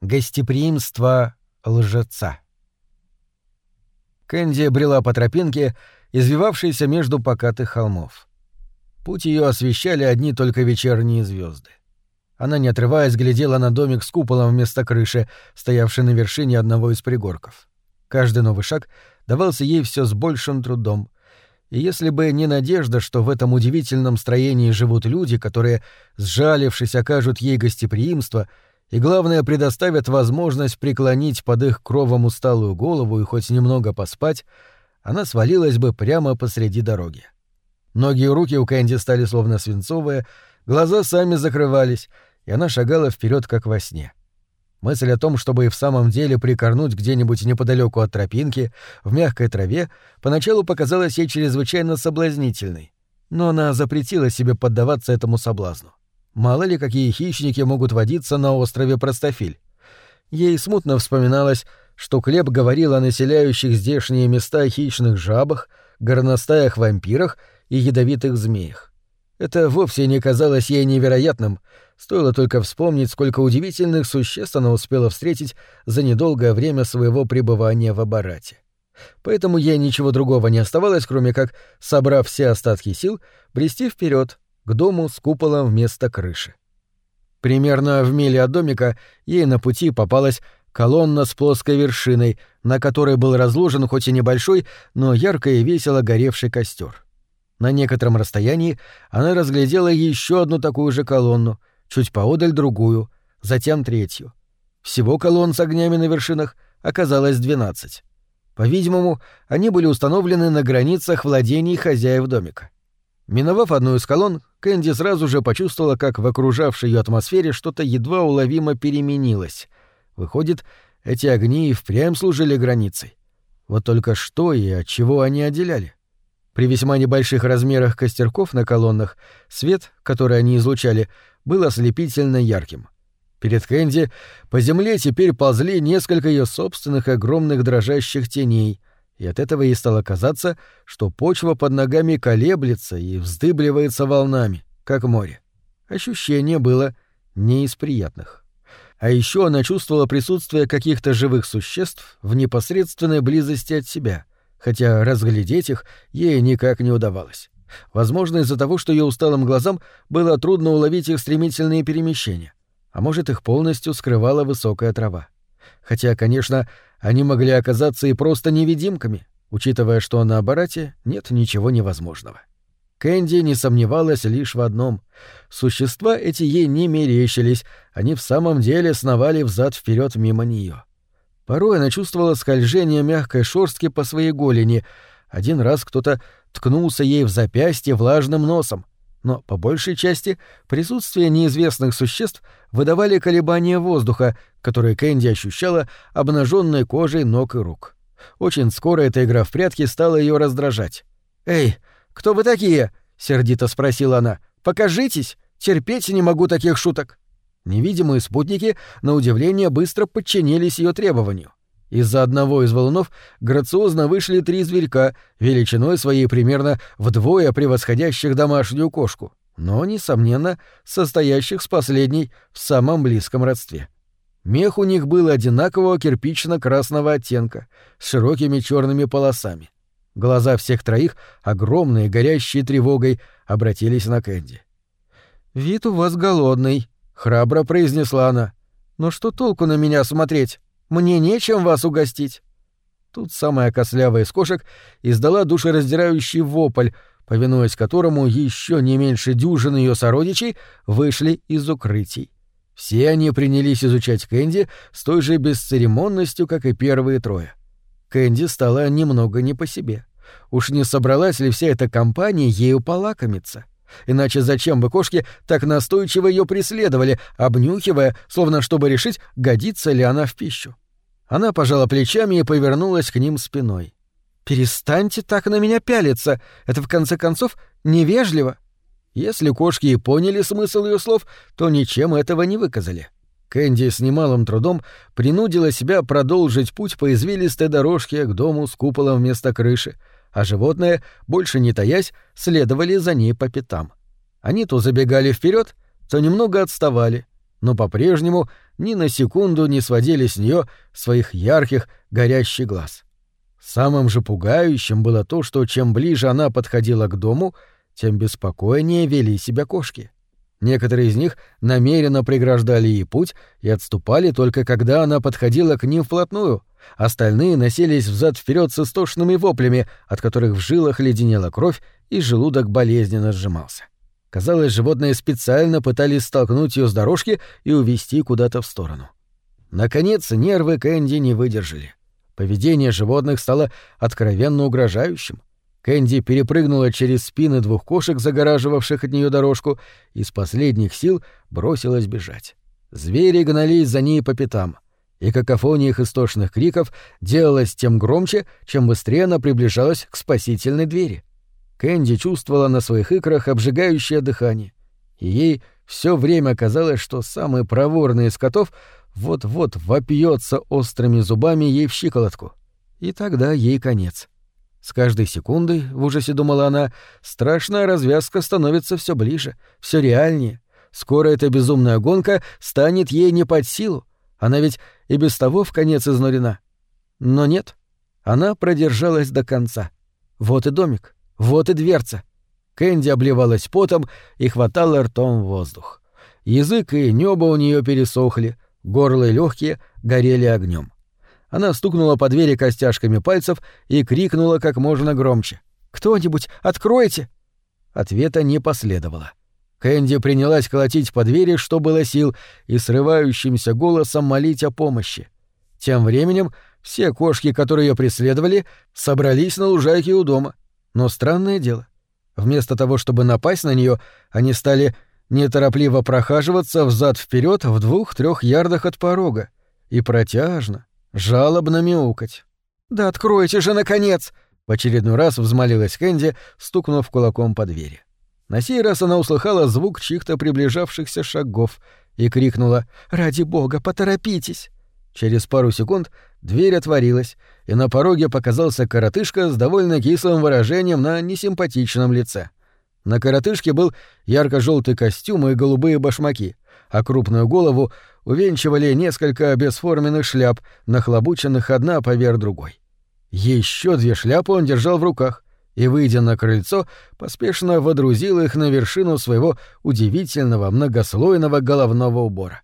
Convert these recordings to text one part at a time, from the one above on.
Гостеприимство лжеца. Кэнди брела по тропинке, извивавшейся между покатых холмов. Путь ее освещали одни только вечерние звезды. Она, не отрываясь, глядела на домик с куполом вместо крыши, стоявший на вершине одного из пригорков. Каждый новый шаг давался ей все с большим трудом. И если бы не надежда, что в этом удивительном строении живут люди, которые, сжалившись, окажут ей гостеприимство — и, главное, предоставят возможность преклонить под их кровом усталую голову и хоть немного поспать, она свалилась бы прямо посреди дороги. Ноги и руки у Кэнди стали словно свинцовые, глаза сами закрывались, и она шагала вперед как во сне. Мысль о том, чтобы и в самом деле прикорнуть где-нибудь неподалеку от тропинки, в мягкой траве, поначалу показалась ей чрезвычайно соблазнительной, но она запретила себе поддаваться этому соблазну. Мало ли какие хищники могут водиться на острове Простофиль. Ей смутно вспоминалось, что Клеб говорил о населяющих здешние места хищных жабах, горностаях-вампирах и ядовитых змеях. Это вовсе не казалось ей невероятным, стоило только вспомнить, сколько удивительных существ она успела встретить за недолгое время своего пребывания в Абарате. Поэтому ей ничего другого не оставалось, кроме как, собрав все остатки сил, брести вперед, к дому с куполом вместо крыши. Примерно в миле от домика ей на пути попалась колонна с плоской вершиной, на которой был разложен хоть и небольшой, но ярко и весело горевший костер. На некотором расстоянии она разглядела еще одну такую же колонну, чуть поодаль другую, затем третью. Всего колонн с огнями на вершинах оказалось двенадцать. По-видимому, они были установлены на границах владений хозяев домика. Миновав одну из колонн, Кэнди сразу же почувствовала, как в окружавшей ее атмосфере что-то едва уловимо переменилось. Выходит, эти огни и впрямь служили границей. Вот только что и от чего они отделяли? При весьма небольших размерах костерков на колоннах свет, который они излучали, был ослепительно ярким. Перед Кэнди по земле теперь ползли несколько ее собственных огромных дрожащих теней, и от этого ей стало казаться, что почва под ногами колеблется и вздыбливается волнами, как море. Ощущение было не из приятных. А еще она чувствовала присутствие каких-то живых существ в непосредственной близости от себя, хотя разглядеть их ей никак не удавалось. Возможно, из-за того, что ее усталым глазам было трудно уловить их стремительные перемещения, а может, их полностью скрывала высокая трава. Хотя, конечно, они могли оказаться и просто невидимками, учитывая, что на аппарате нет ничего невозможного. Кэнди не сомневалась лишь в одном. Существа эти ей не мерещились, они в самом деле сновали взад вперед мимо нее. Порой она чувствовала скольжение мягкой шорстки по своей голени. Один раз кто-то ткнулся ей в запястье влажным носом но по большей части присутствие неизвестных существ выдавали колебания воздуха, которые Кэнди ощущала обнаженной кожей ног и рук. Очень скоро эта игра в прятки стала ее раздражать. «Эй, кто вы такие?» — сердито спросила она. «Покажитесь! Терпеть не могу таких шуток!» Невидимые спутники, на удивление, быстро подчинились ее требованию. Из-за одного из валунов грациозно вышли три зверька, величиной своей примерно вдвое превосходящих домашнюю кошку, но, несомненно, состоящих с последней в самом близком родстве. Мех у них был одинакового кирпично-красного оттенка, с широкими черными полосами. Глаза всех троих, огромные, горящие тревогой, обратились на Кэнди. «Вид у вас голодный», — храбро произнесла она. «Но что толку на меня смотреть? Мне нечем вас угостить». Тут самая кослявая из кошек издала душераздирающий вопль, повинуясь которому еще не меньше дюжины ее сородичей вышли из укрытий. Все они принялись изучать Кэнди с той же бесцеремонностью, как и первые трое. Кэнди стала немного не по себе. Уж не собралась ли вся эта компания ею полакомиться? — Иначе зачем бы кошки так настойчиво ее преследовали, обнюхивая, словно чтобы решить, годится ли она в пищу? Она пожала плечами и повернулась к ним спиной. «Перестаньте так на меня пялиться! Это, в конце концов, невежливо!» Если кошки и поняли смысл ее слов, то ничем этого не выказали. Кэнди с немалым трудом принудила себя продолжить путь по извилистой дорожке к дому с куполом вместо крыши, а животные, больше не таясь, следовали за ней по пятам. Они то забегали вперед, то немного отставали, но по-прежнему ни на секунду не сводили с нее своих ярких, горящих глаз. Самым же пугающим было то, что чем ближе она подходила к дому, тем беспокойнее вели себя кошки. Некоторые из них намеренно преграждали ей путь и отступали только когда она подходила к ним вплотную. Остальные носились взад вперед с истошными воплями, от которых в жилах леденела кровь и желудок болезненно сжимался. Казалось, животные специально пытались столкнуть ее с дорожки и увести куда-то в сторону. Наконец, нервы Кэнди не выдержали. Поведение животных стало откровенно угрожающим. Кэнди перепрыгнула через спины двух кошек, загораживавших от нее дорожку, и с последних сил бросилась бежать. Звери гнались за ней по пятам, и какофония их истошных криков делалась тем громче, чем быстрее она приближалась к спасительной двери. Кэнди чувствовала на своих икрах обжигающее дыхание, и ей все время казалось, что самый проворный из котов вот-вот вопьется острыми зубами ей в щиколотку. И тогда ей конец. С каждой секундой, в ужасе думала она, страшная развязка становится все ближе, все реальнее. Скоро эта безумная гонка станет ей не под силу. Она ведь и без того в конец изнурена. Но нет, она продержалась до конца. Вот и домик, вот и дверца. Кэнди обливалась потом и хватала ртом воздух. Язык и небо у нее пересохли — горло и легкие горели огнем. Она стукнула по двери костяшками пальцев и крикнула как можно громче. «Кто-нибудь, откройте!» Ответа не последовало. Кэнди принялась колотить по двери, что было сил, и срывающимся голосом молить о помощи. Тем временем все кошки, которые ее преследовали, собрались на лужайке у дома. Но странное дело. Вместо того, чтобы напасть на нее, они стали неторопливо прохаживаться взад вперед в двух-трех ярдах от порога и протяжно, жалобно мяукать. «Да откройте же, наконец!» — в очередной раз взмолилась Кэнди, стукнув кулаком по двери. На сей раз она услыхала звук чьих-то приближавшихся шагов и крикнула «Ради бога, поторопитесь!» Через пару секунд дверь отворилась, и на пороге показался коротышка с довольно кислым выражением на несимпатичном лице. На коротышке был ярко-желтый костюм и голубые башмаки, а крупную голову увенчивали несколько бесформенных шляп, нахлобученных одна поверх другой. Еще две шляпы он держал в руках и, выйдя на крыльцо, поспешно водрузил их на вершину своего удивительного многослойного головного убора.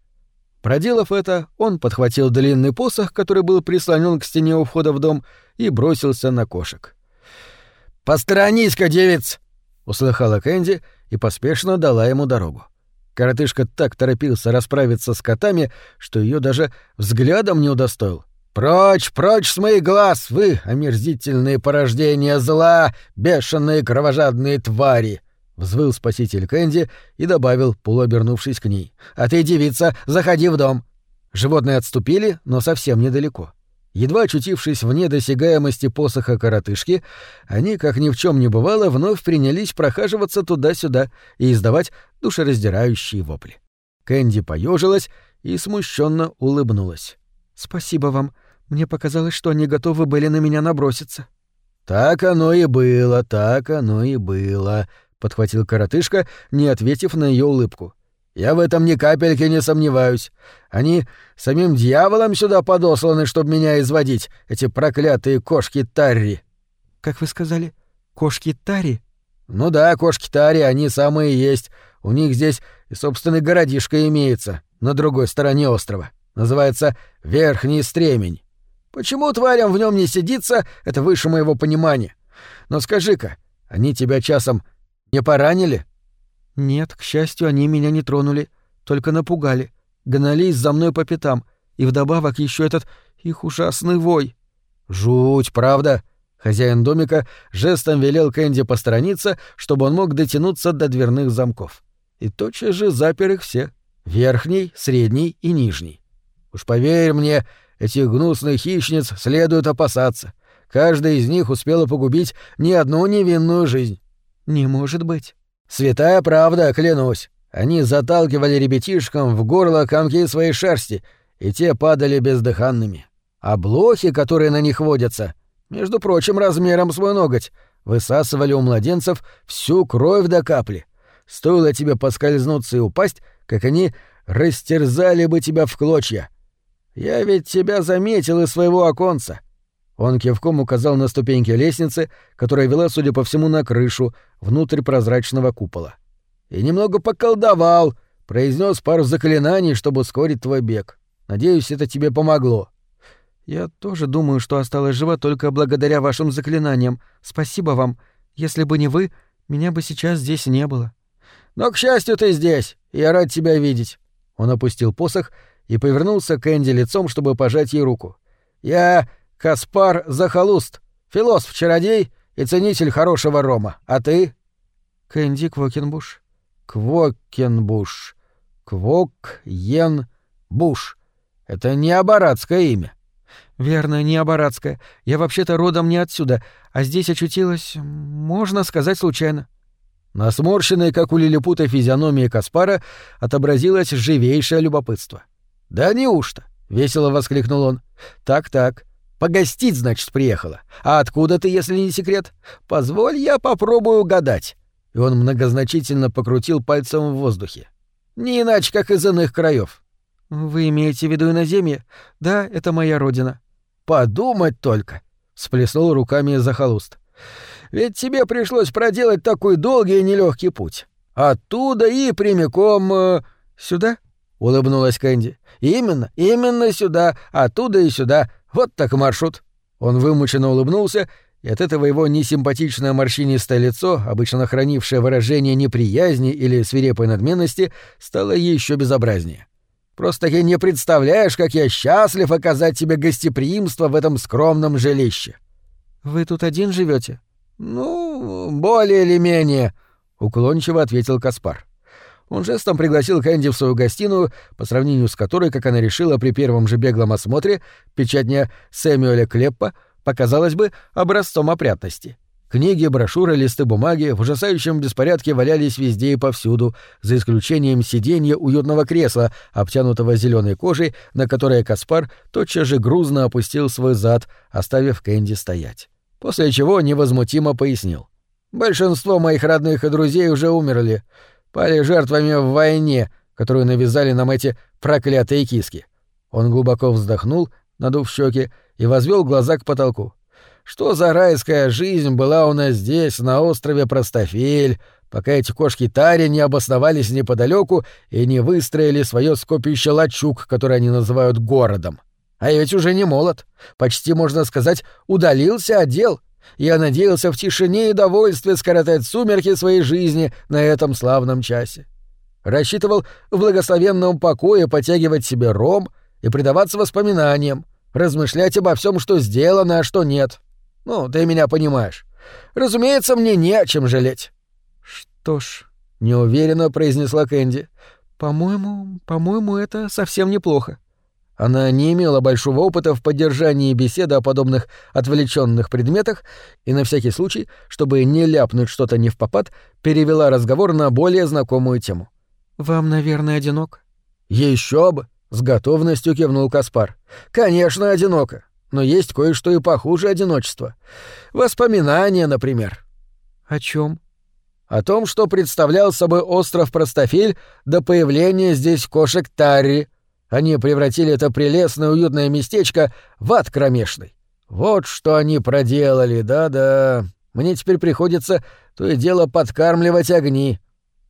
Проделав это, он подхватил длинный посох, который был прислонен к стене у входа в дом, и бросился на кошек. «Посторонись-ка, девиц!» — услыхала Кэнди и поспешно дала ему дорогу. Коротышка так торопился расправиться с котами, что ее даже взглядом не удостоил. «Прочь, прочь с моих глаз, вы, омерзительные порождения зла, бешеные кровожадные твари!» — взвыл спаситель Кэнди и добавил, полуобернувшись к ней. «А ты, девица, заходи в дом!» Животные отступили, но совсем недалеко. Едва очутившись вне досягаемости посоха коротышки, они, как ни в чем не бывало, вновь принялись прохаживаться туда-сюда и издавать душераздирающие вопли. Кэнди поежилась и смущенно улыбнулась. «Спасибо вам. Мне показалось, что они готовы были на меня наброситься». «Так оно и было, так оно и было», — подхватил коротышка, не ответив на ее улыбку. Я в этом ни капельки не сомневаюсь. Они самим дьяволом сюда подосланы, чтобы меня изводить, эти проклятые кошки Тарри. Как вы сказали, кошки Тари? Ну да, кошки Тари, они самые есть. У них здесь и собственный городишко имеется, на другой стороне острова. Называется Верхний Стремень. Почему тварям в нем не сидится, это выше моего понимания. Но скажи-ка, они тебя часом не поранили? — нет, к счастью, они меня не тронули, только напугали, гнались за мной по пятам, и вдобавок еще этот их ужасный вой. Жуть, правда? Хозяин домика жестом велел Кэнди посторониться, чтобы он мог дотянуться до дверных замков. И тотчас же запер их все — верхний, средний и нижний. Уж поверь мне, этих гнусных хищниц следует опасаться. Каждая из них успела погубить не одну невинную жизнь. Не может быть. Святая правда, клянусь. Они заталкивали ребятишкам в горло комки своей шерсти, и те падали бездыханными. А блохи, которые на них водятся, между прочим, размером свой ноготь, высасывали у младенцев всю кровь до капли. Стоило тебе поскользнуться и упасть, как они растерзали бы тебя в клочья. Я ведь тебя заметил из своего оконца. Он кивком указал на ступеньки лестницы, которая вела, судя по всему, на крышу, внутрь прозрачного купола. И немного поколдовал, произнес пару заклинаний, чтобы ускорить твой бег. Надеюсь, это тебе помогло. Я тоже думаю, что осталась жива только благодаря вашим заклинаниям. Спасибо вам. Если бы не вы, меня бы сейчас здесь не было. Но, к счастью, ты здесь, я рад тебя видеть. Он опустил посох и повернулся к Энди лицом, чтобы пожать ей руку. Я Каспар Захолуст, философ-чародей и ценитель хорошего рома. А ты? Кэнди Квокенбуш. Квокенбуш. Квок-ен-буш. Это не абаратское имя. Верно, не абаратское. Я вообще-то родом не отсюда, а здесь очутилась, можно сказать, случайно. На сморщенной, как у лилипута, физиономии Каспара отобразилось живейшее любопытство. «Да неужто?» — весело воскликнул он. «Так-так. Погостить, значит, приехала. А откуда ты, если не секрет? Позволь, я попробую угадать». И он многозначительно покрутил пальцем в воздухе. «Не иначе, как из иных краев. «Вы имеете в виду иноземье? Да, это моя родина». «Подумать только!» — всплеснул руками захолуст. Ведь тебе пришлось проделать такой долгий и нелегкий путь. Оттуда и прямиком э, сюда, улыбнулась Кэнди. Именно, именно сюда, оттуда и сюда. Вот так маршрут. Он вымученно улыбнулся, и от этого его несимпатичное морщинистое лицо, обычно хранившее выражение неприязни или свирепой надменности, стало еще безобразнее. Просто ты не представляешь, как я счастлив оказать тебе гостеприимство в этом скромном жилище. Вы тут один живете? «Ну, более или менее», — уклончиво ответил Каспар. Он жестом пригласил Кэнди в свою гостиную, по сравнению с которой, как она решила при первом же беглом осмотре, печатня Сэмюэля Клеппа показалась бы образцом опрятности. Книги, брошюры, листы бумаги в ужасающем беспорядке валялись везде и повсюду, за исключением сиденья уютного кресла, обтянутого зеленой кожей, на которое Каспар тотчас же грузно опустил свой зад, оставив Кэнди стоять после чего невозмутимо пояснил. «Большинство моих родных и друзей уже умерли, пали жертвами в войне, которую навязали нам эти проклятые киски». Он глубоко вздохнул, надув щеки, и возвел глаза к потолку. «Что за райская жизнь была у нас здесь, на острове Простофель, пока эти кошки Тари не обосновались неподалеку и не выстроили свое скопище лачуг, которое они называют городом?» А ведь уже не молод. Почти, можно сказать, удалился от дел. Я надеялся в тишине и довольстве скоротать сумерки своей жизни на этом славном часе. Рассчитывал в благословенном покое потягивать себе ром и предаваться воспоминаниям, размышлять обо всем, что сделано, а что нет. Ну, ты меня понимаешь. Разумеется, мне не о чем жалеть. Что ж, неуверенно произнесла Кэнди. По-моему, по-моему, это совсем неплохо. Она не имела большого опыта в поддержании беседы о подобных отвлеченных предметах и на всякий случай, чтобы не ляпнуть что-то не в попад, перевела разговор на более знакомую тему. «Вам, наверное, одинок?» Еще бы!» — с готовностью кивнул Каспар. «Конечно, одиноко. Но есть кое-что и похуже одиночества. Воспоминания, например». «О чем? «О том, что представлял собой остров Простофиль до появления здесь кошек Тарри», они превратили это прелестное уютное местечко в ад кромешный. Вот что они проделали, да-да. Мне теперь приходится то и дело подкармливать огни.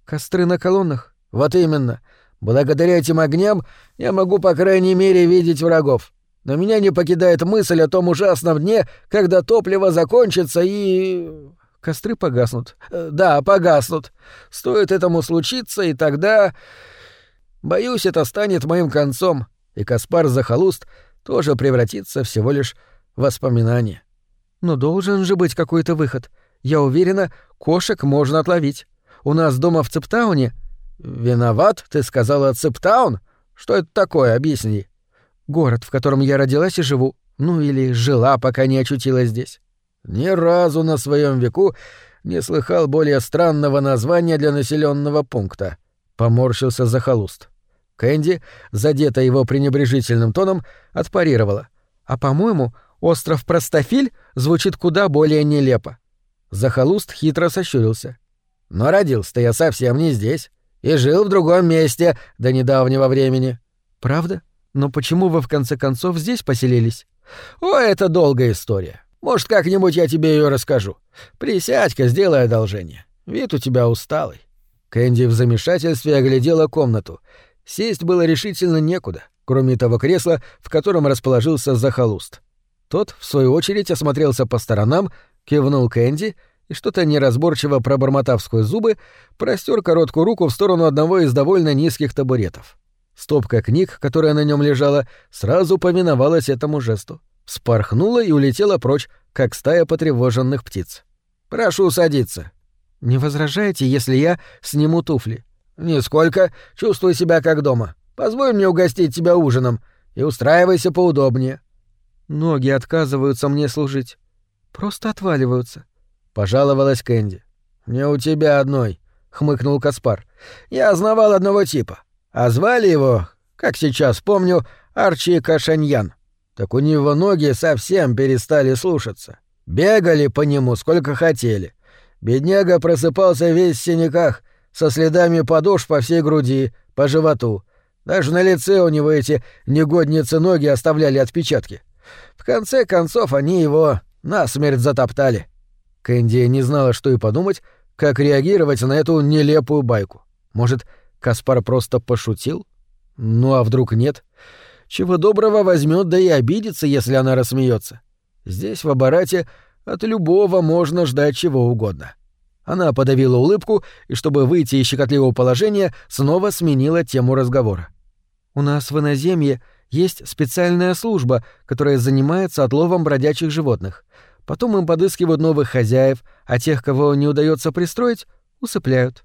Костры на колоннах? Вот именно. Благодаря этим огням я могу, по крайней мере, видеть врагов. Но меня не покидает мысль о том ужасном дне, когда топливо закончится и... Костры погаснут. Э, да, погаснут. Стоит этому случиться, и тогда... Боюсь, это станет моим концом, и Каспар Захолуст тоже превратится всего лишь в воспоминание. Но должен же быть какой-то выход. Я уверена, кошек можно отловить. У нас дома в Цептауне... Виноват, ты сказала Цептаун? Что это такое, объясни. Город, в котором я родилась и живу. Ну или жила, пока не очутилась здесь. Ни разу на своем веку не слыхал более странного названия для населенного пункта. Поморщился Захолуст. Кэнди, задетая его пренебрежительным тоном, отпарировала. «А, по-моему, остров Простофиль звучит куда более нелепо». Захолуст хитро сощурился. «Но родился-то я совсем не здесь. И жил в другом месте до недавнего времени. Правда? Но почему вы в конце концов здесь поселились? О, это долгая история. Может, как-нибудь я тебе ее расскажу. Присядь-ка, сделай одолжение. Вид у тебя усталый. Кэнди в замешательстве оглядела комнату. Сесть было решительно некуда, кроме того кресла, в котором расположился захолуст. Тот, в свою очередь, осмотрелся по сторонам, кивнул Кэнди и, что-то неразборчиво пробормотав сквозь зубы, простер короткую руку в сторону одного из довольно низких табуретов. Стопка книг, которая на нем лежала, сразу повиновалась этому жесту. Спорхнула и улетела прочь, как стая потревоженных птиц. «Прошу садиться». «Не возражаете, если я сниму туфли?» «Нисколько. Чувствую себя как дома. Позволь мне угостить тебя ужином и устраивайся поудобнее». «Ноги отказываются мне служить. Просто отваливаются», — пожаловалась Кэнди. «Не у тебя одной», — хмыкнул Каспар. «Я знавал одного типа. А звали его, как сейчас помню, Арчи Кашаньян. Так у него ноги совсем перестали слушаться. Бегали по нему сколько хотели. Бедняга просыпался весь в синяках, со следами подошв по всей груди, по животу. Даже на лице у него эти негодницы ноги оставляли отпечатки. В конце концов они его насмерть затоптали. Кэнди не знала, что и подумать, как реагировать на эту нелепую байку. Может, Каспар просто пошутил? Ну а вдруг нет? Чего доброго возьмет, да и обидится, если она рассмеется. Здесь, в Абарате, от любого можно ждать чего угодно. Она подавила улыбку и, чтобы выйти из щекотливого положения, снова сменила тему разговора. «У нас в иноземье есть специальная служба, которая занимается отловом бродячих животных. Потом им подыскивают новых хозяев, а тех, кого не удается пристроить, усыпляют».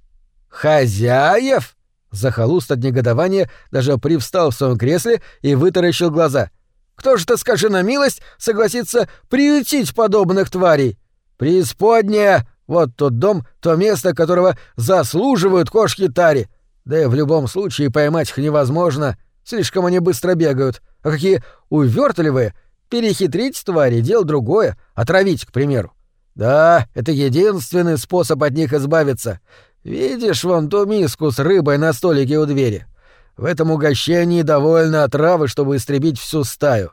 «Хозяев?» Захолуст от негодования даже привстал в своем кресле и вытаращил глаза. «Кто же, ты скажи на милость, согласится приютить подобных тварей? Преисподняя! Вот тот дом, то место, которого заслуживают кошки Тари. Да и в любом случае поймать их невозможно, слишком они быстро бегают. А какие увертливые! Перехитрить твари — дело другое, отравить, к примеру. Да, это единственный способ от них избавиться. Видишь вон ту миску с рыбой на столике у двери? В этом угощении довольно отравы, чтобы истребить всю стаю.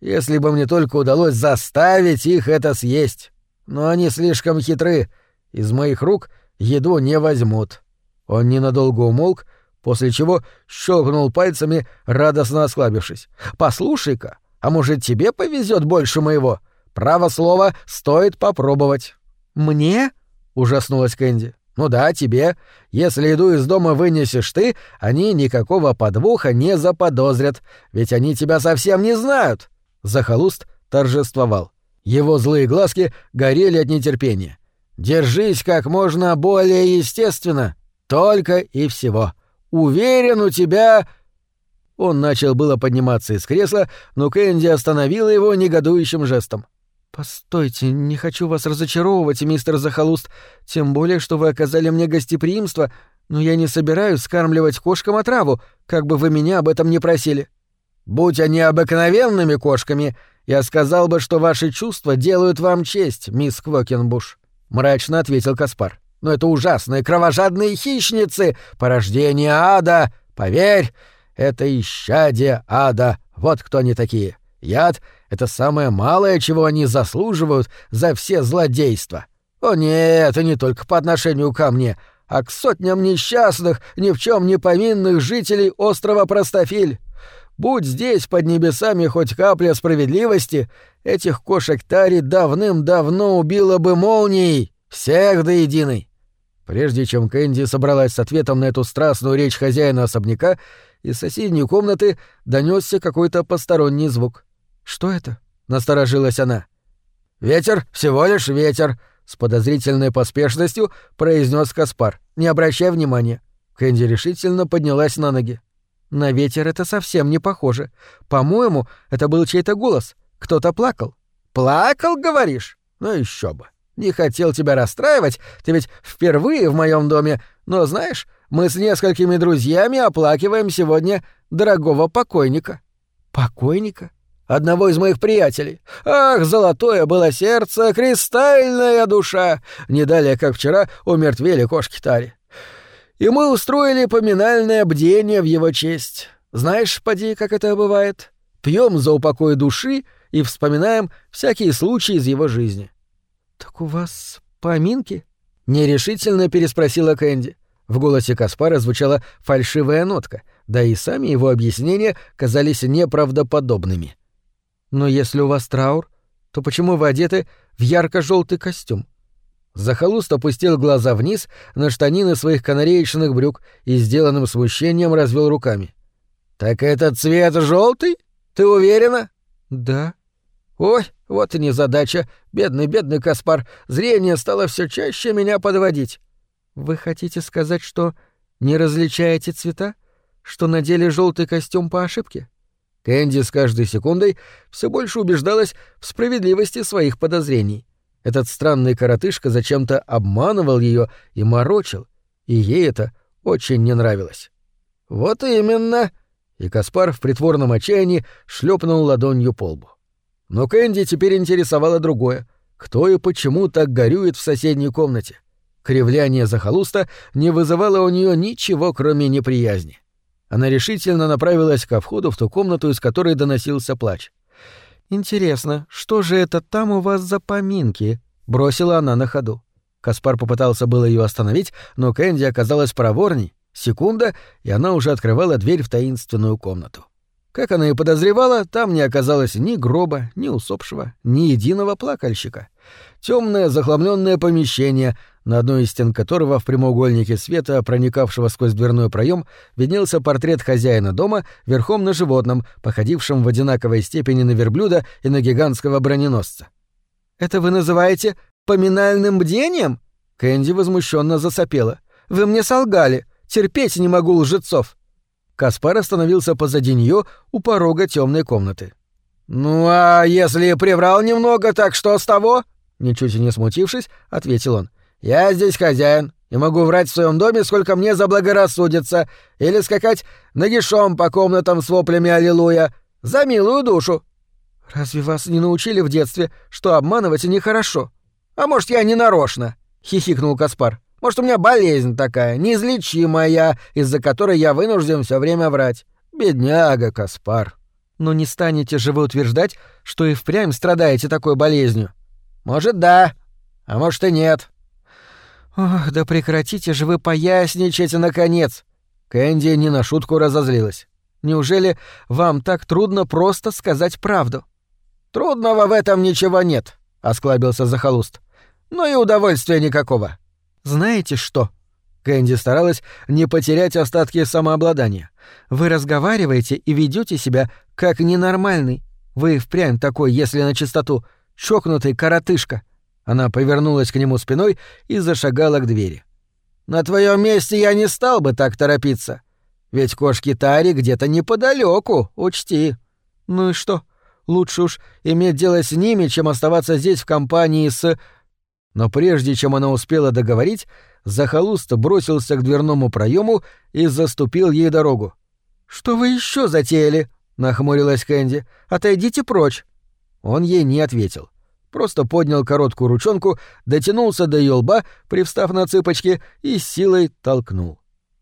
Если бы мне только удалось заставить их это съесть. Но они слишком хитры. Из моих рук еду не возьмут. Он ненадолго умолк, после чего щелкнул пальцами, радостно осклабившись. «Послушай-ка, а может, тебе повезет больше моего? Право слово, стоит попробовать». «Мне?» — ужаснулась Кэнди. Ну да, тебе. Если еду из дома вынесешь ты, они никакого подвоха не заподозрят, ведь они тебя совсем не знают. Захолуст торжествовал. Его злые глазки горели от нетерпения. Держись как можно более естественно, только и всего. Уверен, у тебя Он начал было подниматься из кресла, но Кэнди остановила его негодующим жестом. «Постойте, не хочу вас разочаровывать, мистер Захолуст, тем более, что вы оказали мне гостеприимство, но я не собираюсь скармливать кошкам отраву, как бы вы меня об этом не просили». «Будь они обыкновенными кошками, я сказал бы, что ваши чувства делают вам честь, мисс Квокенбуш», — мрачно ответил Каспар. «Но это ужасные кровожадные хищницы, порождение ада, поверь, это исчадие ада, вот кто они такие. Яд — это самое малое, чего они заслуживают за все злодейства. О нет, и не только по отношению ко мне, а к сотням несчастных, ни в чем не повинных жителей острова Простофиль. Будь здесь под небесами хоть капля справедливости, этих кошек Тари давным-давно убила бы молнией, всех до единой. Прежде чем Кэнди собралась с ответом на эту страстную речь хозяина особняка, из соседней комнаты донесся какой-то посторонний звук. «Что это?» — насторожилась она. «Ветер, всего лишь ветер», — с подозрительной поспешностью произнес Каспар. «Не обращай внимания». Кэнди решительно поднялась на ноги. «На ветер это совсем не похоже. По-моему, это был чей-то голос. Кто-то плакал». «Плакал, говоришь? Ну еще бы. Не хотел тебя расстраивать, ты ведь впервые в моем доме, но знаешь, мы с несколькими друзьями оплакиваем сегодня дорогого покойника». «Покойника?» одного из моих приятелей. Ах, золотое было сердце, кристальная душа! Не далее, как вчера, умертвели кошки Тари. И мы устроили поминальное бдение в его честь. Знаешь, поди, как это бывает? Пьем за упокой души и вспоминаем всякие случаи из его жизни. Так у вас поминки? Нерешительно переспросила Кэнди. В голосе Каспара звучала фальшивая нотка, да и сами его объяснения казались неправдоподобными. Но если у вас траур, то почему вы одеты в ярко-желтый костюм? Захолуст опустил глаза вниз на штанины своих канареечных брюк и сделанным смущением развел руками. «Так этот цвет желтый? Ты уверена?» «Да». «Ой, вот и незадача. Бедный, бедный Каспар. Зрение стало все чаще меня подводить». «Вы хотите сказать, что не различаете цвета? Что надели желтый костюм по ошибке?» Кэнди с каждой секундой все больше убеждалась в справедливости своих подозрений. Этот странный коротышка зачем-то обманывал ее и морочил, и ей это очень не нравилось. «Вот именно!» И Каспар в притворном отчаянии шлепнул ладонью по лбу. Но Кэнди теперь интересовало другое. Кто и почему так горюет в соседней комнате? Кривляние захолуста не вызывало у нее ничего, кроме неприязни. Она решительно направилась ко входу в ту комнату, из которой доносился плач. «Интересно, что же это там у вас за поминки?» — бросила она на ходу. Каспар попытался было ее остановить, но Кэнди оказалась проворней. Секунда, и она уже открывала дверь в таинственную комнату. Как она и подозревала, там не оказалось ни гроба, ни усопшего, ни единого плакальщика. Темное захламленное помещение, на одной из стен которого в прямоугольнике света, проникавшего сквозь дверной проем, виднелся портрет хозяина дома верхом на животном, походившем в одинаковой степени на верблюда и на гигантского броненосца. «Это вы называете поминальным бдением?» Кэнди возмущенно засопела. «Вы мне солгали. Терпеть не могу лжецов». Каспар остановился позади нее у порога темной комнаты. «Ну а если приврал немного, так что с того?» Ничуть не смутившись, ответил он. «Я здесь хозяин и могу врать в своем доме, сколько мне заблагорассудится, или скакать нагишом по комнатам с воплями «Аллилуйя» за милую душу». «Разве вас не научили в детстве, что обманывать нехорошо?» «А может, я не нарочно?» — хихикнул Каспар. Может, у меня болезнь такая, неизлечимая, из-за которой я вынужден все время врать. Бедняга Каспар. Но не станете же вы утверждать, что и впрямь страдаете такой болезнью? Может, да, а может и нет. Ох, да прекратите же вы поясничать, наконец. Кэнди не на шутку разозлилась. Неужели вам так трудно просто сказать правду? Трудного в этом ничего нет, осклабился захолуст. Но и удовольствия никакого. «Знаете что?» Кэнди старалась не потерять остатки самообладания. «Вы разговариваете и ведете себя как ненормальный. Вы впрямь такой, если на чистоту, чокнутый коротышка». Она повернулась к нему спиной и зашагала к двери. «На твоем месте я не стал бы так торопиться. Ведь кошки Тари где-то неподалеку, учти». «Ну и что? Лучше уж иметь дело с ними, чем оставаться здесь в компании с...» Но прежде чем она успела договорить, захолуст бросился к дверному проему и заступил ей дорогу. «Что вы еще затеяли?» — нахмурилась Кэнди. «Отойдите прочь». Он ей не ответил. Просто поднял короткую ручонку, дотянулся до ее лба, привстав на цыпочки, и силой толкнул.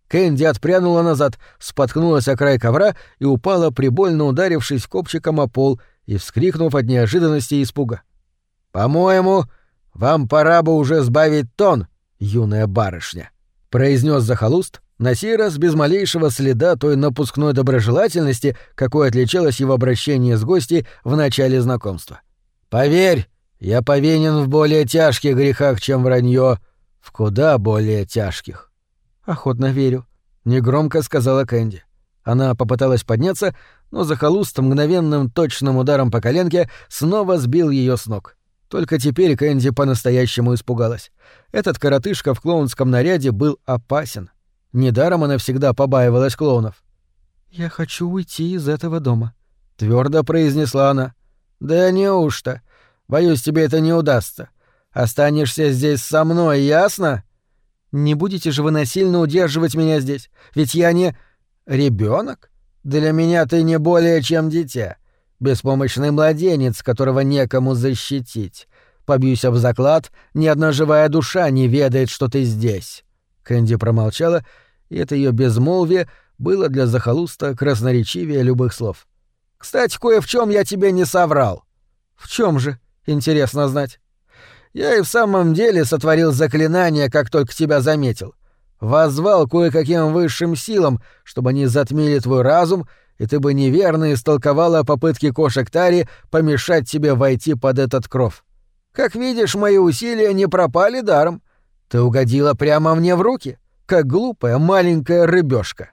Кэнди отпрянула назад, споткнулась о край ковра и упала, прибольно ударившись копчиком о пол и вскрикнув от неожиданности и испуга. «По-моему, вам пора бы уже сбавить тон, юная барышня», — произнес захолуст, на сей раз без малейшего следа той напускной доброжелательности, какой отличалось его обращение с гостей в начале знакомства. «Поверь, я повинен в более тяжких грехах, чем вранье, в куда более тяжких». «Охотно верю», — негромко сказала Кэнди. Она попыталась подняться, но захолуст мгновенным точным ударом по коленке снова сбил ее с ног. Только теперь Кэнди по-настоящему испугалась. Этот коротышка в клоунском наряде был опасен. Недаром она всегда побаивалась клоунов. «Я хочу уйти из этого дома», — твердо произнесла она. «Да неужто? Боюсь, тебе это не удастся. Останешься здесь со мной, ясно?» «Не будете же вы насильно удерживать меня здесь? Ведь я не...» ребенок? Для меня ты не более чем дитя. Беспомощный младенец, которого некому защитить. Побьюсь об заклад, ни одна живая душа не ведает, что ты здесь». Кэнди промолчала и это ее безмолвие было для захолуста красноречивее любых слов. «Кстати, кое в чем я тебе не соврал». «В чем же? Интересно знать». «Я и в самом деле сотворил заклинание, как только тебя заметил. Возвал кое-каким высшим силам, чтобы они затмили твой разум, и ты бы неверно истолковала попытки кошек Тари помешать тебе войти под этот кров. Как видишь, мои усилия не пропали даром. Ты угодила прямо мне в руки, как глупая маленькая рыбешка.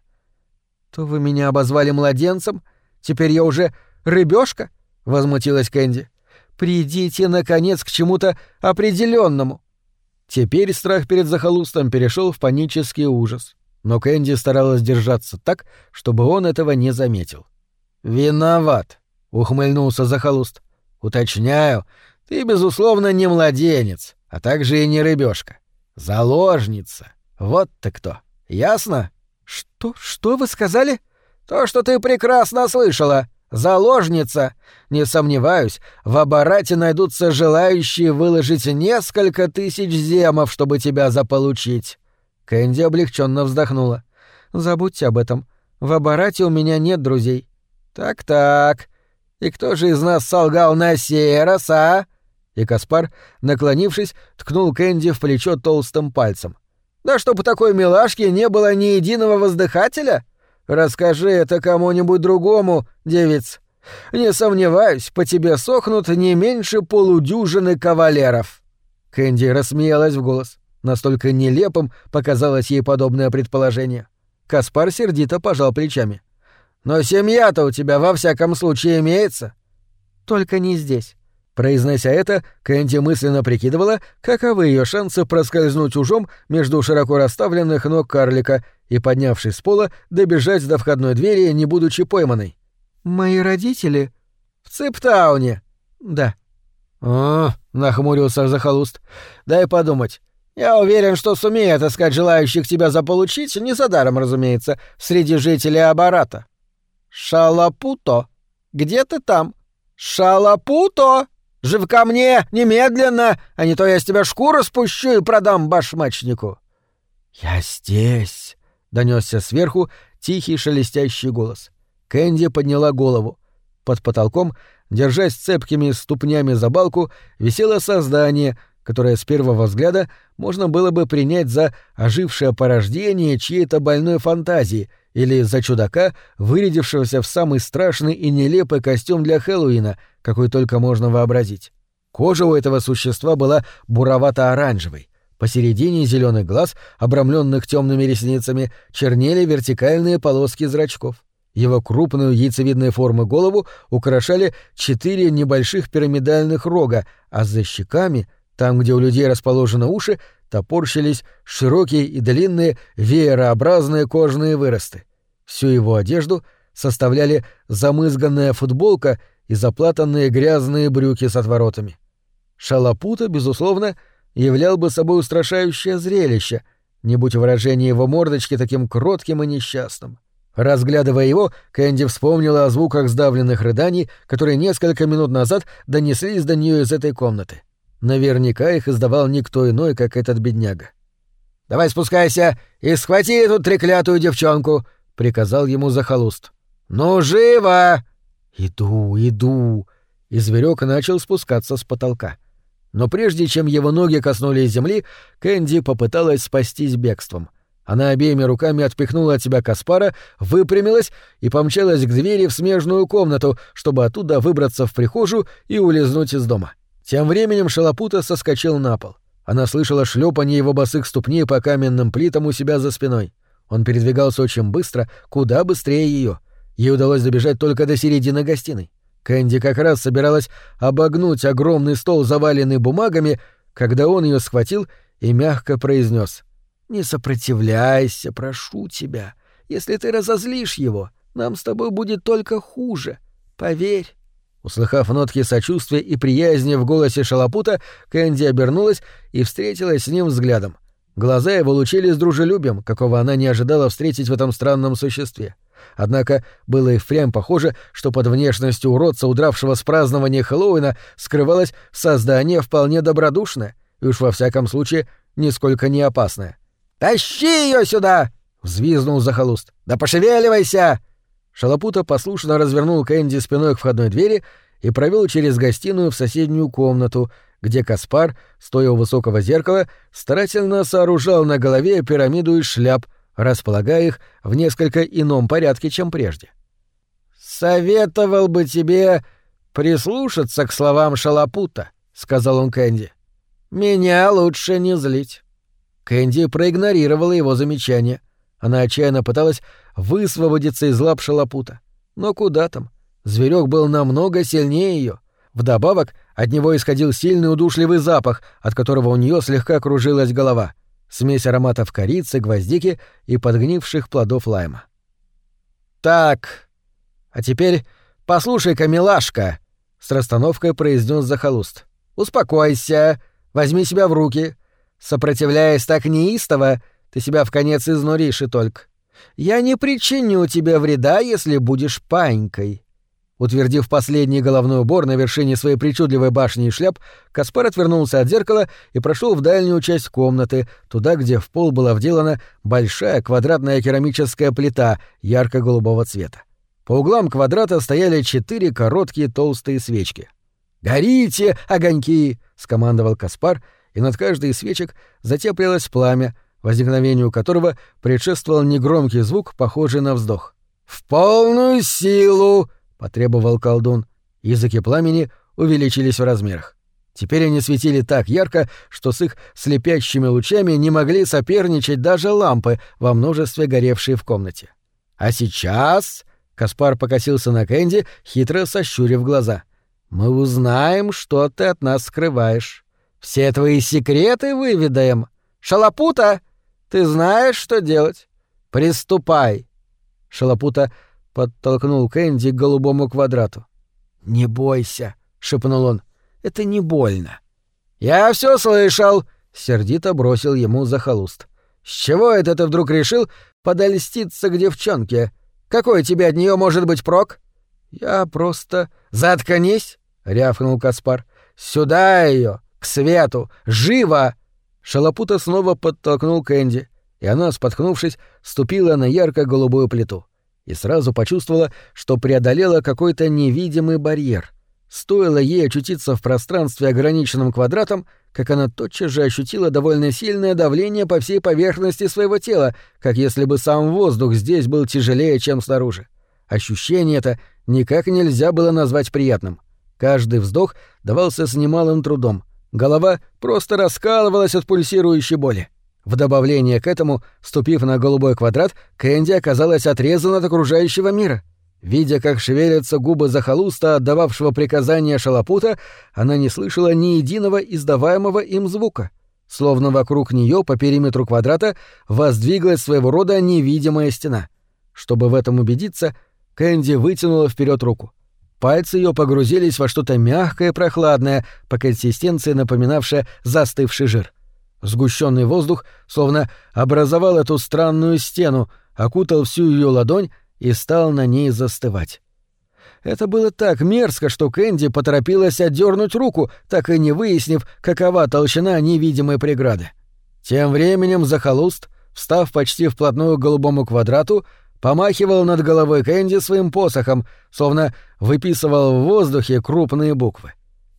То вы меня обозвали младенцем, теперь я уже рыбешка? возмутилась Кэнди. Придите наконец к чему-то определенному. Теперь страх перед захолустом перешел в панический ужас, но Кэнди старалась держаться так, чтобы он этого не заметил. Виноват, ухмыльнулся захолуст. Уточняю, ты, безусловно, не младенец, а также и не рыбешка. Заложница. Вот ты кто. Ясно? Что? Что вы сказали? То, что ты прекрасно слышала. Заложница. Не сомневаюсь, в аппарате найдутся желающие выложить несколько тысяч земов, чтобы тебя заполучить. Кэнди облегченно вздохнула. Забудьте об этом. В аппарате у меня нет друзей. Так-так. И кто же из нас солгал на сей раз, а? И Каспар, наклонившись, ткнул Кэнди в плечо толстым пальцем. «Да чтобы такой милашки не было ни единого воздыхателя? Расскажи это кому-нибудь другому, девиц. Не сомневаюсь, по тебе сохнут не меньше полудюжины кавалеров». Кэнди рассмеялась в голос. Настолько нелепым показалось ей подобное предположение. Каспар сердито пожал плечами. «Но семья-то у тебя во всяком случае имеется». «Только не здесь. Произнося это, Кэнди мысленно прикидывала, каковы ее шансы проскользнуть ужом между широко расставленных ног карлика и, поднявшись с пола, добежать до входной двери, не будучи пойманной. «Мои родители?» «В Цептауне». «Да». «О», — нахмурился захолуст, — «дай подумать. Я уверен, что сумею отыскать желающих тебя заполучить, не за даром, разумеется, среди жителей Абарата». «Шалапуто, где ты там?» «Шалапуто!» Жив ко мне, немедленно, а не то я с тебя шкуру спущу и продам башмачнику. Я здесь, донесся сверху тихий шелестящий голос. Кэнди подняла голову. Под потолком, держась цепкими ступнями за балку, висело создание, которое с первого взгляда можно было бы принять за ожившее порождение чьей-то больной фантазии или за чудака, вырядившегося в самый страшный и нелепый костюм для Хэллоуина — какой только можно вообразить. Кожа у этого существа была буровато-оранжевой. Посередине зеленых глаз, обрамленных темными ресницами, чернели вертикальные полоски зрачков. Его крупную яйцевидной формы голову украшали четыре небольших пирамидальных рога, а за щеками, там, где у людей расположены уши, топорщились широкие и длинные веерообразные кожные выросты. Всю его одежду составляли замызганная футболка и заплатанные грязные брюки с отворотами. Шалопута, безусловно, являл бы собой устрашающее зрелище, не будь выражение его мордочки таким кротким и несчастным. Разглядывая его, Кэнди вспомнила о звуках сдавленных рыданий, которые несколько минут назад донеслись до нее из этой комнаты. Наверняка их издавал никто иной, как этот бедняга. «Давай спускайся и схвати эту треклятую девчонку!» — приказал ему захолуст. «Ну, живо!» «Иду, иду!» И зверек начал спускаться с потолка. Но прежде чем его ноги коснулись земли, Кэнди попыталась спастись бегством. Она обеими руками отпихнула от себя Каспара, выпрямилась и помчалась к двери в смежную комнату, чтобы оттуда выбраться в прихожую и улизнуть из дома. Тем временем Шалопута соскочил на пол. Она слышала шлепанье его босых ступней по каменным плитам у себя за спиной. Он передвигался очень быстро, куда быстрее ее. Ей удалось добежать только до середины гостиной. Кэнди как раз собиралась обогнуть огромный стол, заваленный бумагами, когда он ее схватил и мягко произнес: «Не сопротивляйся, прошу тебя. Если ты разозлишь его, нам с тобой будет только хуже. Поверь». Услыхав нотки сочувствия и приязни в голосе Шалопута, Кэнди обернулась и встретилась с ним взглядом. Глаза его лучились дружелюбием, какого она не ожидала встретить в этом странном существе. Однако было и впрямь похоже, что под внешностью уродца, удравшего с празднования Хэллоуина, скрывалось создание вполне добродушное и уж во всяком случае нисколько не опасное. «Тащи ее сюда!» — взвизнул захолуст. «Да пошевеливайся!» Шалопута послушно развернул Кэнди спиной к входной двери и провел через гостиную в соседнюю комнату, где Каспар, стоя у высокого зеркала, старательно сооружал на голове пирамиду из шляп, располагая их в несколько ином порядке, чем прежде. «Советовал бы тебе прислушаться к словам Шалопута», — сказал он Кэнди. «Меня лучше не злить». Кэнди проигнорировала его замечание. Она отчаянно пыталась высвободиться из лап Шалопута. Но куда там? Зверек был намного сильнее ее. Вдобавок, от него исходил сильный удушливый запах, от которого у нее слегка кружилась голова. Смесь ароматов корицы, гвоздики и подгнивших плодов лайма. «Так, а теперь послушай-ка, милашка!» — с расстановкой произнес захолуст. «Успокойся, возьми себя в руки. Сопротивляясь так неистово, ты себя в конец изнуришь и только. Я не причиню тебе вреда, если будешь панькой. Утвердив последний головной убор на вершине своей причудливой башни и шляп, Каспар отвернулся от зеркала и прошел в дальнюю часть комнаты, туда, где в пол была вделана большая квадратная керамическая плита ярко-голубого цвета. По углам квадрата стояли четыре короткие толстые свечки. «Горите, огоньки!» — скомандовал Каспар, и над каждой из свечек затеплилось пламя, возникновению которого предшествовал негромкий звук, похожий на вздох. «В полную силу!» Потребовал колдун. Языки пламени увеличились в размерах. Теперь они светили так ярко, что с их слепящими лучами не могли соперничать даже лампы во множестве горевшие в комнате. А сейчас Каспар покосился на Кэнди, хитро сощурив глаза. Мы узнаем, что ты от нас скрываешь. Все твои секреты выведаем. Шалопута, ты знаешь, что делать. Приступай. Шалопута подтолкнул Кэнди к голубому квадрату. «Не бойся», — шепнул он, — «это не больно». «Я все слышал», — сердито бросил ему захолуст. «С чего это ты вдруг решил подольститься к девчонке? Какой тебе от нее может быть прок?» «Я просто...» «Заткнись!» — рявкнул Каспар. «Сюда ее, к свету! Живо!» Шалопута снова подтолкнул Кэнди, и она, споткнувшись, ступила на ярко-голубую плиту и сразу почувствовала, что преодолела какой-то невидимый барьер. Стоило ей очутиться в пространстве, ограниченном квадратом, как она тотчас же ощутила довольно сильное давление по всей поверхности своего тела, как если бы сам воздух здесь был тяжелее, чем снаружи. Ощущение это никак нельзя было назвать приятным. Каждый вздох давался с немалым трудом. Голова просто раскалывалась от пульсирующей боли. В добавление к этому, ступив на голубой квадрат, Кэнди оказалась отрезана от окружающего мира. Видя, как шевелятся губы захолуста, отдававшего приказания шалопута, она не слышала ни единого издаваемого им звука. Словно вокруг нее по периметру квадрата воздвиглась своего рода невидимая стена. Чтобы в этом убедиться, Кэнди вытянула вперед руку. Пальцы ее погрузились во что-то мягкое и прохладное, по консистенции напоминавшее застывший жир. Сгущенный воздух словно образовал эту странную стену, окутал всю ее ладонь и стал на ней застывать. Это было так мерзко, что Кэнди поторопилась отдернуть руку, так и не выяснив, какова толщина невидимой преграды. Тем временем захолуст, встав почти вплотную к голубому квадрату, помахивал над головой Кэнди своим посохом, словно выписывал в воздухе крупные буквы.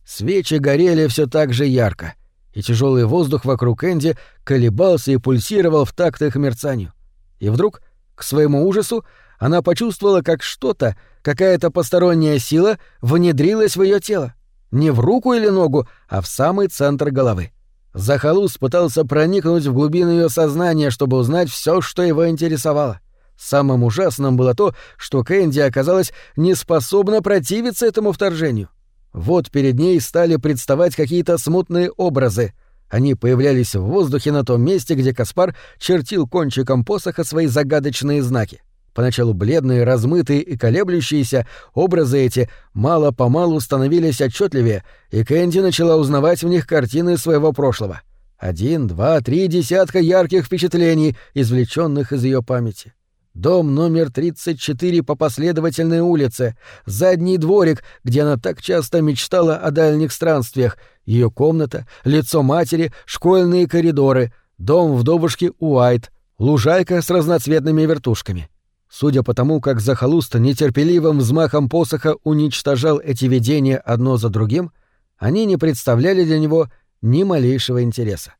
Свечи горели все так же ярко — и тяжелый воздух вокруг Энди колебался и пульсировал в такт их мерцанию. И вдруг, к своему ужасу, она почувствовала, как что-то, какая-то посторонняя сила внедрилась в ее тело. Не в руку или ногу, а в самый центр головы. Захалус пытался проникнуть в глубину ее сознания, чтобы узнать все, что его интересовало. Самым ужасным было то, что Кэнди оказалась не способна противиться этому вторжению. Вот перед ней стали представать какие-то смутные образы. Они появлялись в воздухе на том месте, где Каспар чертил кончиком посоха свои загадочные знаки. Поначалу бледные, размытые и колеблющиеся, образы эти мало-помалу становились отчетливее, и Кэнди начала узнавать в них картины своего прошлого. Один, два, три десятка ярких впечатлений, извлеченных из ее памяти. Дом номер 34 по последовательной улице, задний дворик, где она так часто мечтала о дальних странствиях, ее комната, лицо матери, школьные коридоры, дом вдовушки Уайт, лужайка с разноцветными вертушками. Судя по тому, как захолуст нетерпеливым взмахом посоха уничтожал эти видения одно за другим, они не представляли для него ни малейшего интереса.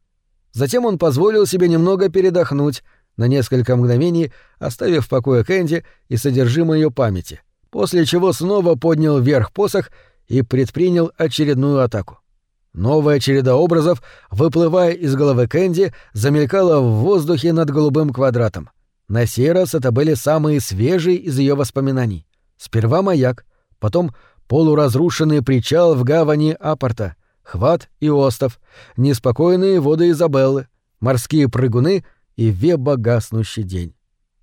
Затем он позволил себе немного передохнуть, на несколько мгновений оставив в покое Кэнди и содержимое ее памяти, после чего снова поднял вверх посох и предпринял очередную атаку. Новая череда образов, выплывая из головы Кэнди, замелькала в воздухе над голубым квадратом. На сей раз это были самые свежие из ее воспоминаний. Сперва маяк, потом полуразрушенный причал в гавани Апорта, хват и остов, неспокойные воды Изабеллы, морские прыгуны и веба гаснущий день.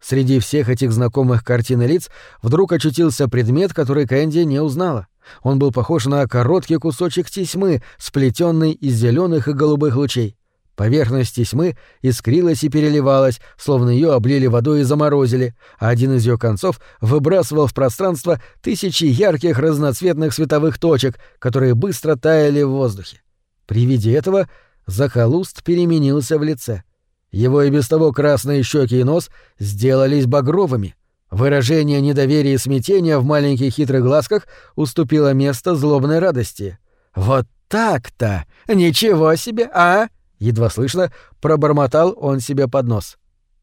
Среди всех этих знакомых картин и лиц вдруг очутился предмет, который Кэнди не узнала. Он был похож на короткий кусочек тесьмы, сплетенный из зеленых и голубых лучей. Поверхность тесьмы искрилась и переливалась, словно ее облили водой и заморозили, а один из ее концов выбрасывал в пространство тысячи ярких разноцветных световых точек, которые быстро таяли в воздухе. При виде этого захолуст переменился в лице. Его и без того красные щеки и нос сделались багровыми. Выражение недоверия и смятения в маленьких хитрых глазках уступило место злобной радости. «Вот так-то! Ничего себе, а!» Едва слышно, пробормотал он себе под нос.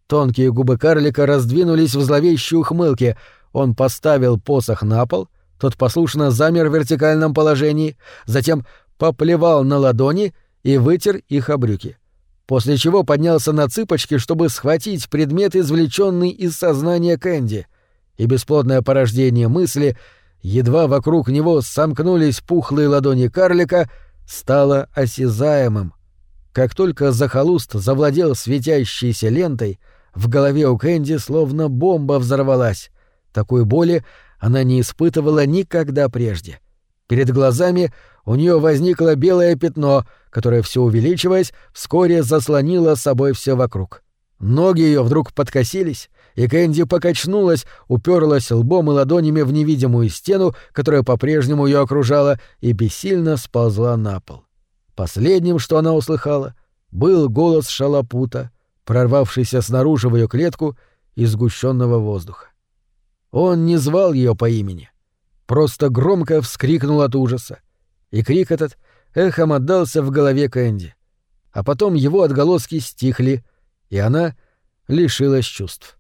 Тонкие губы карлика раздвинулись в зловещей ухмылке. Он поставил посох на пол, тот послушно замер в вертикальном положении, затем поплевал на ладони и вытер их о брюки после чего поднялся на цыпочки, чтобы схватить предмет, извлеченный из сознания Кэнди, и бесплодное порождение мысли, едва вокруг него сомкнулись пухлые ладони карлика, стало осязаемым. Как только захолуст завладел светящейся лентой, в голове у Кэнди словно бомба взорвалась. Такой боли она не испытывала никогда прежде. Перед глазами у нее возникло белое пятно, которое все увеличиваясь, вскоре заслонило собой все вокруг. Ноги ее вдруг подкосились, и Кэнди покачнулась, уперлась лбом и ладонями в невидимую стену, которая по-прежнему ее окружала, и бессильно сползла на пол. Последним, что она услыхала, был голос шалопута, прорвавшийся снаружи в ее клетку из сгущенного воздуха. Он не звал ее по имени, просто громко вскрикнул от ужаса, и крик этот эхом отдался в голове Кэнди. А потом его отголоски стихли, и она лишилась чувств.